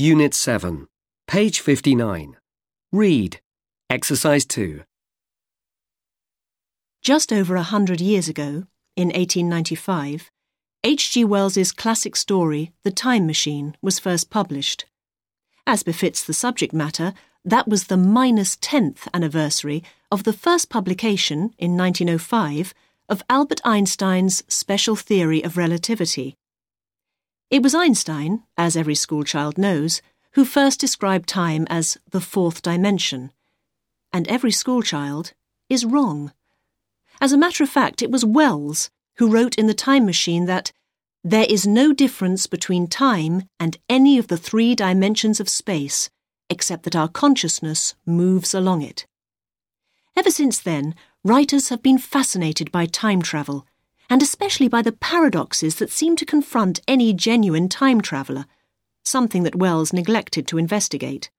Unit 7, page 59. Read. Exercise 2. Just over a hundred years ago, in 1895, H.G. Wells's classic story, The Time Machine, was first published. As befits the subject matter, that was the minus 10th anniversary of the first publication, in 1905, of Albert Einstein's special theory of relativity. It was Einstein, as every schoolchild knows, who first described time as the fourth dimension. And every schoolchild is wrong. As a matter of fact, it was Wells who wrote in The Time Machine that there is no difference between time and any of the three dimensions of space, except that our consciousness moves along it. Ever since then, writers have been fascinated by time travel and especially by the paradoxes that seem to confront any genuine time traveller, something that Wells neglected to investigate.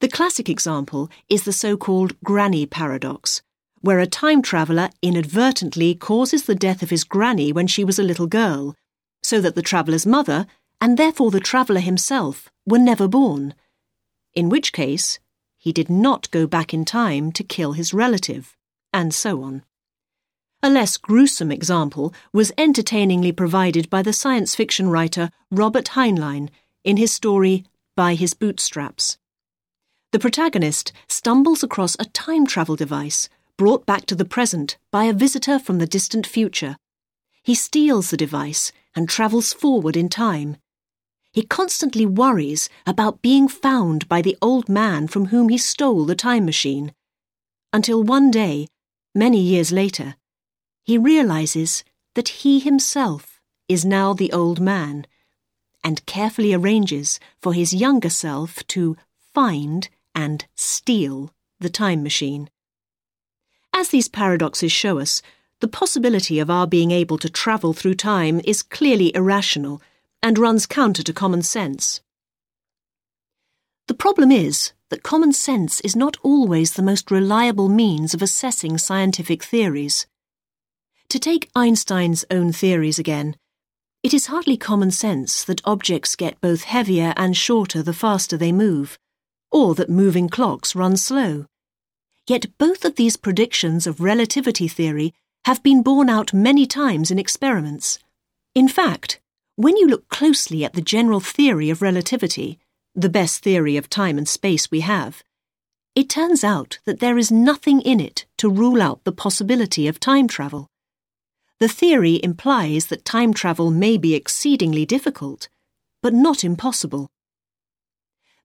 The classic example is the so called granny paradox, where a time traveller inadvertently causes the death of his granny when she was a little girl, so that the traveller's mother, and therefore the traveller himself, were never born. In which case, he did not go back in time to kill his relative, and so on. A less gruesome example was entertainingly provided by the science fiction writer Robert Heinlein in his story By His Bootstraps. The protagonist stumbles across a time travel device brought back to the present by a visitor from the distant future. He steals the device and travels forward in time. He constantly worries about being found by the old man from whom he stole the time machine. Until one day, many years later, he realizes that he himself is now the old man and carefully arranges for his younger self to find and steal the time machine. As these paradoxes show us, the possibility of our being able to travel through time is clearly irrational and runs counter to common sense. The problem is that common sense is not always the most reliable means of assessing scientific theories. To take Einstein's own theories again, it is hardly common sense that objects get both heavier and shorter the faster they move, or that moving clocks run slow. Yet both of these predictions of relativity theory have been borne out many times in experiments. In fact, when you look closely at the general theory of relativity, the best theory of time and space we have, it turns out that there is nothing in it to rule out the possibility of time travel. The theory implies that time travel may be exceedingly difficult, but not impossible.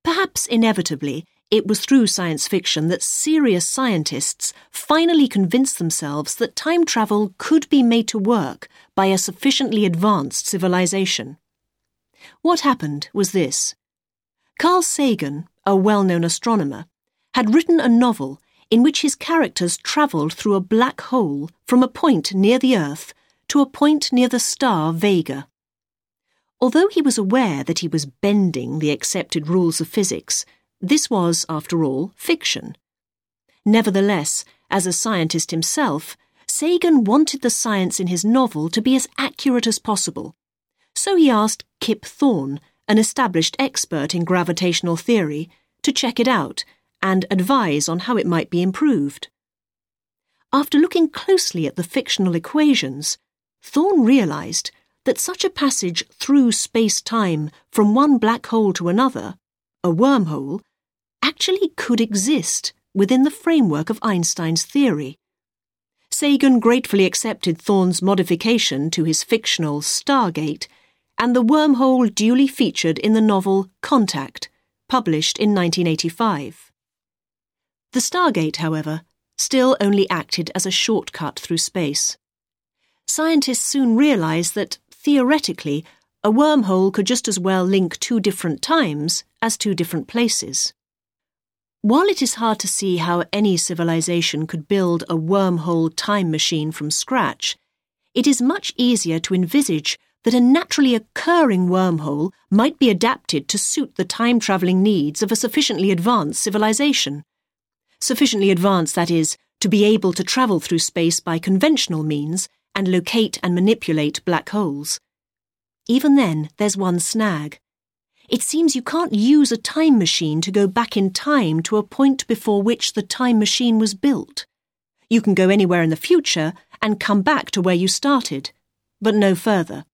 Perhaps inevitably, it was through science fiction that serious scientists finally convinced themselves that time travel could be made to work by a sufficiently advanced civilization. What happened was this Carl Sagan, a well known astronomer, had written a novel in which his characters travelled through a black hole from a point near the Earth to a point near the star Vega. Although he was aware that he was bending the accepted rules of physics, this was, after all, fiction. Nevertheless, as a scientist himself, Sagan wanted the science in his novel to be as accurate as possible. So he asked Kip Thorne, an established expert in gravitational theory, to check it out and advise on how it might be improved. After looking closely at the fictional equations, Thorne realized that such a passage through space time from one black hole to another, a wormhole, actually could exist within the framework of Einstein's theory. Sagan gratefully accepted Thorne's modification to his fictional Stargate, and the wormhole duly featured in the novel Contact, published in 1985. The Stargate, however, still only acted as a shortcut through space. Scientists soon realized that, theoretically, a wormhole could just as well link two different times as two different places. While it is hard to see how any civilization could build a wormhole time machine from scratch, it is much easier to envisage that a naturally occurring wormhole might be adapted to suit the time travelling needs of a sufficiently advanced civilization sufficiently advanced, that is, to be able to travel through space by conventional means and locate and manipulate black holes. Even then, there's one snag. It seems you can't use a time machine to go back in time to a point before which the time machine was built. You can go anywhere in the future and come back to where you started, but no further.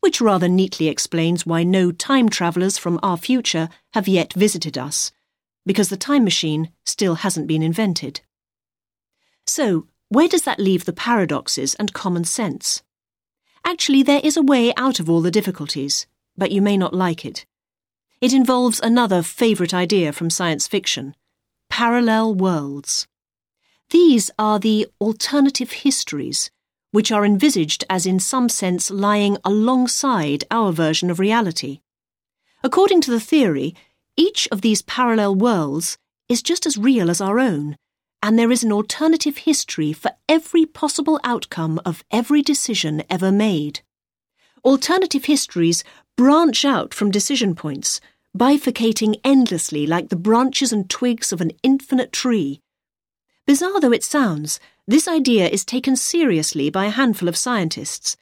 Which rather neatly explains why no time travellers from our future have yet visited us, because the time machine still hasn't been invented. So, where does that leave the paradoxes and common sense? Actually, there is a way out of all the difficulties, but you may not like it. It involves another favourite idea from science fiction parallel worlds. These are the alternative histories, which are envisaged as in some sense lying alongside our version of reality. According to the theory, each of these parallel worlds is just as real as our own, and there is an alternative history for every possible outcome of every decision ever made. Alternative histories branch out from decision points, bifurcating endlessly like the branches and twigs of an infinite tree. Bizarre though it sounds, this idea is taken seriously by a handful of scientists.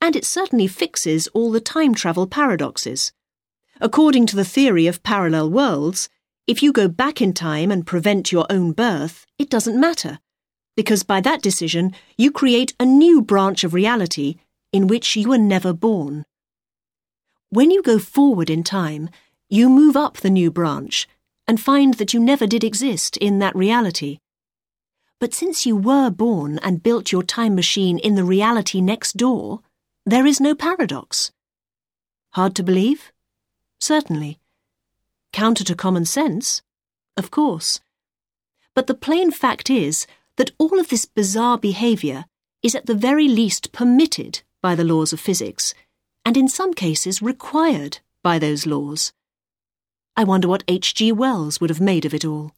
And it certainly fixes all the time travel paradoxes. According to the theory of parallel worlds, if you go back in time and prevent your own birth, it doesn't matter, because by that decision you create a new branch of reality in which you were never born. When you go forward in time, you move up the new branch and find that you never did exist in that reality. But since you were born and built your time machine in the reality next door, there is no paradox. Hard to believe? Certainly. Counter to common sense? Of course. But the plain fact is that all of this bizarre behaviour is at the very least permitted by the laws of physics, and in some cases required by those laws. I wonder what H.G. Wells would have made of it all.